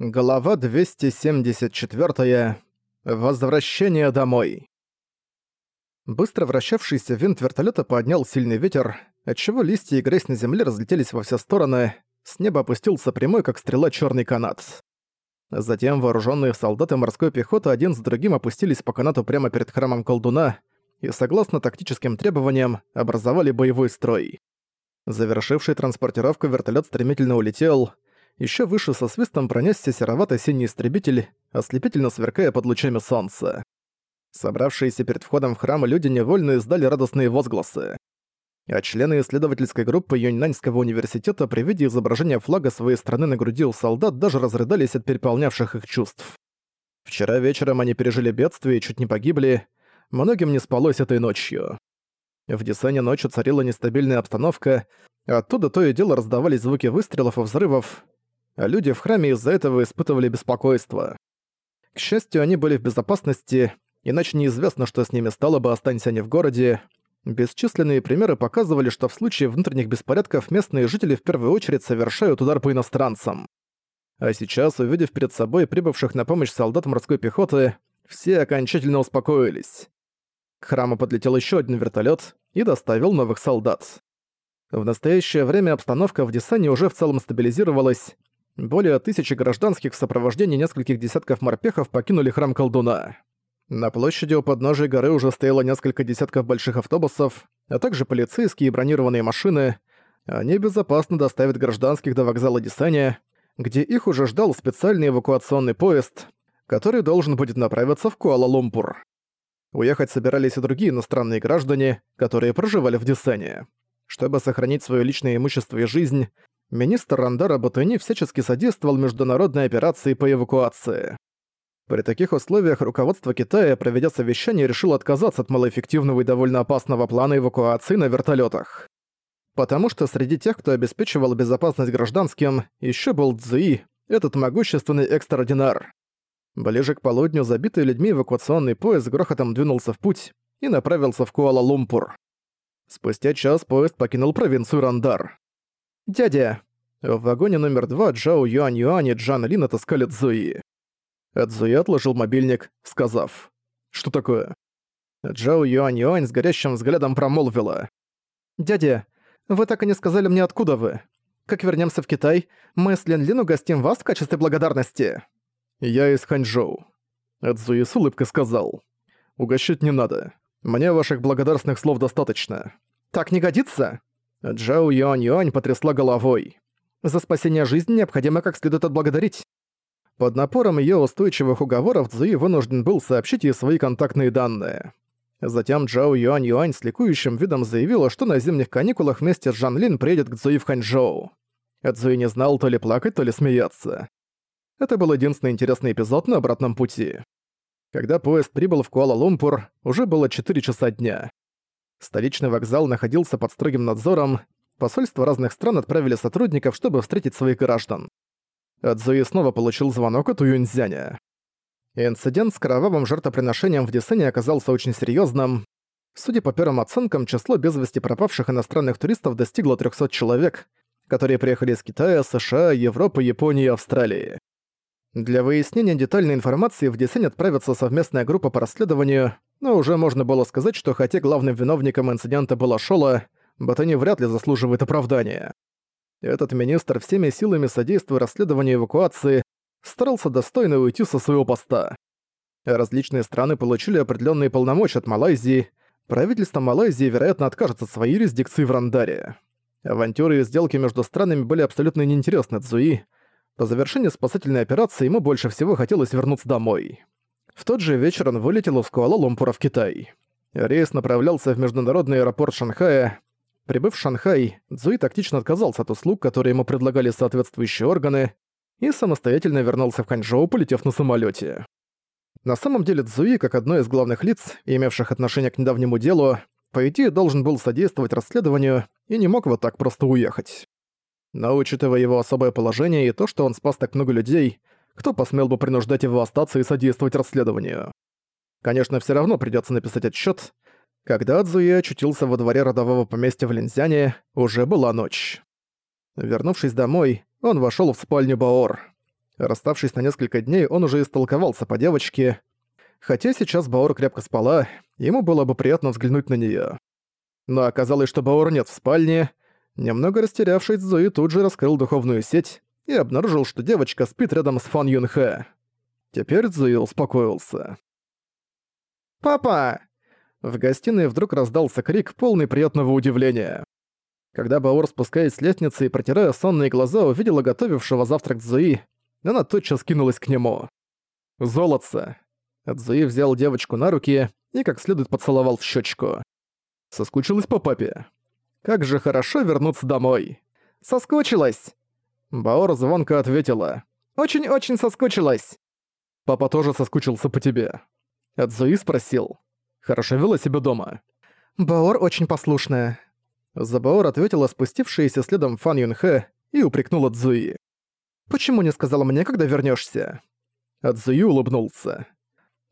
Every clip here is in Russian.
Глава 274. Возвращение домой. Быстро вращавшийся винт вертолета поднял сильный ветер, отчего листья и грязь на земле разлетелись во все стороны, с неба опустился прямой, как стрела, черный канат. Затем вооруженные солдаты морской пехоты один за другим опустились по канату прямо перед храмом колдуна и, согласно тактическим требованиям, образовали боевой строй. Завершивший транспортировку вертолет стремительно улетел — еще выше со свистом пронесся серовато-синий истребитель, ослепительно сверкая под лучами солнца. Собравшиеся перед входом в храм люди невольно издали радостные возгласы. А члены исследовательской группы Юньнаньского университета при виде изображения флага своей страны на груди у солдат даже разрыдались от переполнявших их чувств. Вчера вечером они пережили бедствие и чуть не погибли, многим не спалось этой ночью. В Десене ночью царила нестабильная обстановка, оттуда то и дело раздавались звуки выстрелов и взрывов, а люди в храме из-за этого испытывали беспокойство. К счастью, они были в безопасности, иначе неизвестно, что с ними стало бы, останься они в городе. Бесчисленные примеры показывали, что в случае внутренних беспорядков местные жители в первую очередь совершают удар по иностранцам. А сейчас, увидев перед собой прибывших на помощь солдат морской пехоты, все окончательно успокоились. К храму подлетел еще один вертолет и доставил новых солдат. В настоящее время обстановка в Десане уже в целом стабилизировалась, более тысячи гражданских в сопровождении нескольких десятков морпехов покинули храм колдуна. На площади у подножия горы уже стояло несколько десятков больших автобусов, а также полицейские и бронированные машины. Они безопасно доставят гражданских до вокзала Десания, где их уже ждал специальный эвакуационный поезд, который должен будет направиться в Куала-Лумпур. Уехать собирались и другие иностранные граждане, которые проживали в Десане. Чтобы сохранить свое личное имущество и жизнь, министр Рандара Батуни всячески содействовал международной операции по эвакуации. При таких условиях руководство Китая, проведя совещание, решило отказаться от малоэффективного и довольно опасного плана эвакуации на вертолетах. Потому что среди тех, кто обеспечивал безопасность гражданским, еще был Цзуи, этот могущественный экстраординар. Ближе к полудню забитый людьми эвакуационный поезд грохотом двинулся в путь и направился в Куала-Лумпур. Спустя час поезд покинул провинцию Рандар. «Дядя!» В вагоне номер два Джао Юань Юань и Джан Лин отыскали Цзуи. Цзуи отложил мобильник, сказав «Что такое?» Джао Юань Юань с горящим взглядом промолвила. «Дядя, вы так и не сказали мне, откуда вы. Как вернемся в Китай, мы с Лин Лин угостим вас в качестве благодарности». «Я из Ханчжоу», — Цзуи с улыбкой сказал. «Угощать не надо. Мне ваших благодарственных слов достаточно». «Так не годится?» Джао Юань Юань потрясла головой. «За спасение жизни необходимо как следует отблагодарить». Под напором её устойчивых уговоров Цзуи вынужден был сообщить ей свои контактные данные. Затем Джао Юань Юань с ликующим видом заявила, что на зимних каникулах вместе с Жан Лин приедет к Цзуи в Ханчжоу. Цзуи не знал то ли плакать, то ли смеяться. Это был единственный интересный эпизод на обратном пути. Когда поезд прибыл в Куала-Лумпур, уже было 4 часа дня. Столичный вокзал находился под строгим надзором, посольства разных стран отправили сотрудников, чтобы встретить своих граждан. Цзуи снова получил звонок от Уюньцзяня. Инцидент с кровавым жертвоприношением в Десене оказался очень серьезным. Судя по первым оценкам, число без вести пропавших иностранных туристов достигло 300 человек, которые приехали из Китая, США, Европы, Японии и Австралии. Для выяснения детальной информации в Десень отправится совместная группа по расследованию, но уже можно было сказать, что хотя главным виновником инцидента была Шола, Батани вряд ли заслуживает оправдания. Этот министр всеми силами содействуя расследованию эвакуации старался достойно уйти со своего поста. Различные страны получили определенные полномочия от Малайзии, правительство Малайзии, вероятно, откажется от своей юрисдикции в Рандаре. Авантюры и сделки между странами были абсолютно неинтересны Цзуи. По завершении спасательной операции ему больше всего хотелось вернуться домой. В тот же вечер он вылетел из Куала-Лумпура в Китай. Рейс направлялся в международный аэропорт Шанхая. Прибыв в Шанхай, Цзуи тактично отказался от услуг, которые ему предлагали соответствующие органы, и самостоятельно вернулся в Ханчжоу, полетев на самолете. На самом деле Цзуи, как одно из главных лиц, имевших отношение к недавнему делу, по идее должен был содействовать расследованию и не мог вот так просто уехать. Но учитывая его особое положение и то, что он спас так много людей, кто посмел бы принуждать его остаться и содействовать расследованию. Конечно, все равно придется написать отчет. Когда Цзуи очутился во дворе родового поместья в Линзяне, уже была ночь. Вернувшись домой, он вошел в спальню Баор. Расставшись на несколько дней, он уже истолковался по девочке. Хотя сейчас Баор крепко спала, ему было бы приятно взглянуть на неё. Но оказалось, что Баор нет в спальне. Немного растерявшись, Зои тут же раскрыл духовную сеть и обнаружил, что девочка спит рядом с Фан Юнхэ. Теперь Зои успокоился. «Папа!» В гостиной вдруг раздался крик, полный приятного удивления. Когда Баор, спускаясь с лестницы и протирая сонные глаза, увидела готовившего завтрак Зои, она тотчас кинулась к нему. «Золотце!» Цзуи взял девочку на руки и как следует поцеловал в щечку. Соскучилась по папе. Как же хорошо вернуться домой. Соскучилась. Баор звонко ответила. Очень-очень соскучилась. Папа тоже соскучился по тебе. Цзуи спросил. Хорошо вела себя дома. Баор очень послушная. За Баор ответила спустившаяся следом Фан Юнхэ и упрекнула Цзуи. «Почему не сказала мне, когда вернешься? Адзуи улыбнулся.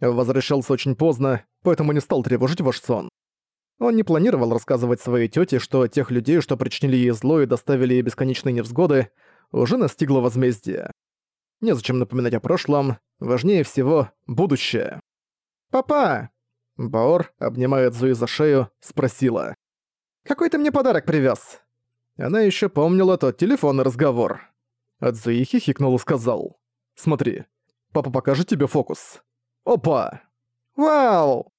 Возвращался очень поздно, поэтому не стал тревожить ваш сон. Он не планировал рассказывать своей тете, что тех людей, что причинили ей зло и доставили ей бесконечные невзгоды, уже настигло возмездие. Незачем напоминать о прошлом, важнее всего — будущее. «Папа!» Баор, обнимая Зуи за шею, спросила. «Какой ты мне подарок привез? Она еще помнила тот телефонный разговор. Адзуи хихикнул и сказал. «Смотри, папа покажет тебе фокус». «Опа!» «Вау!»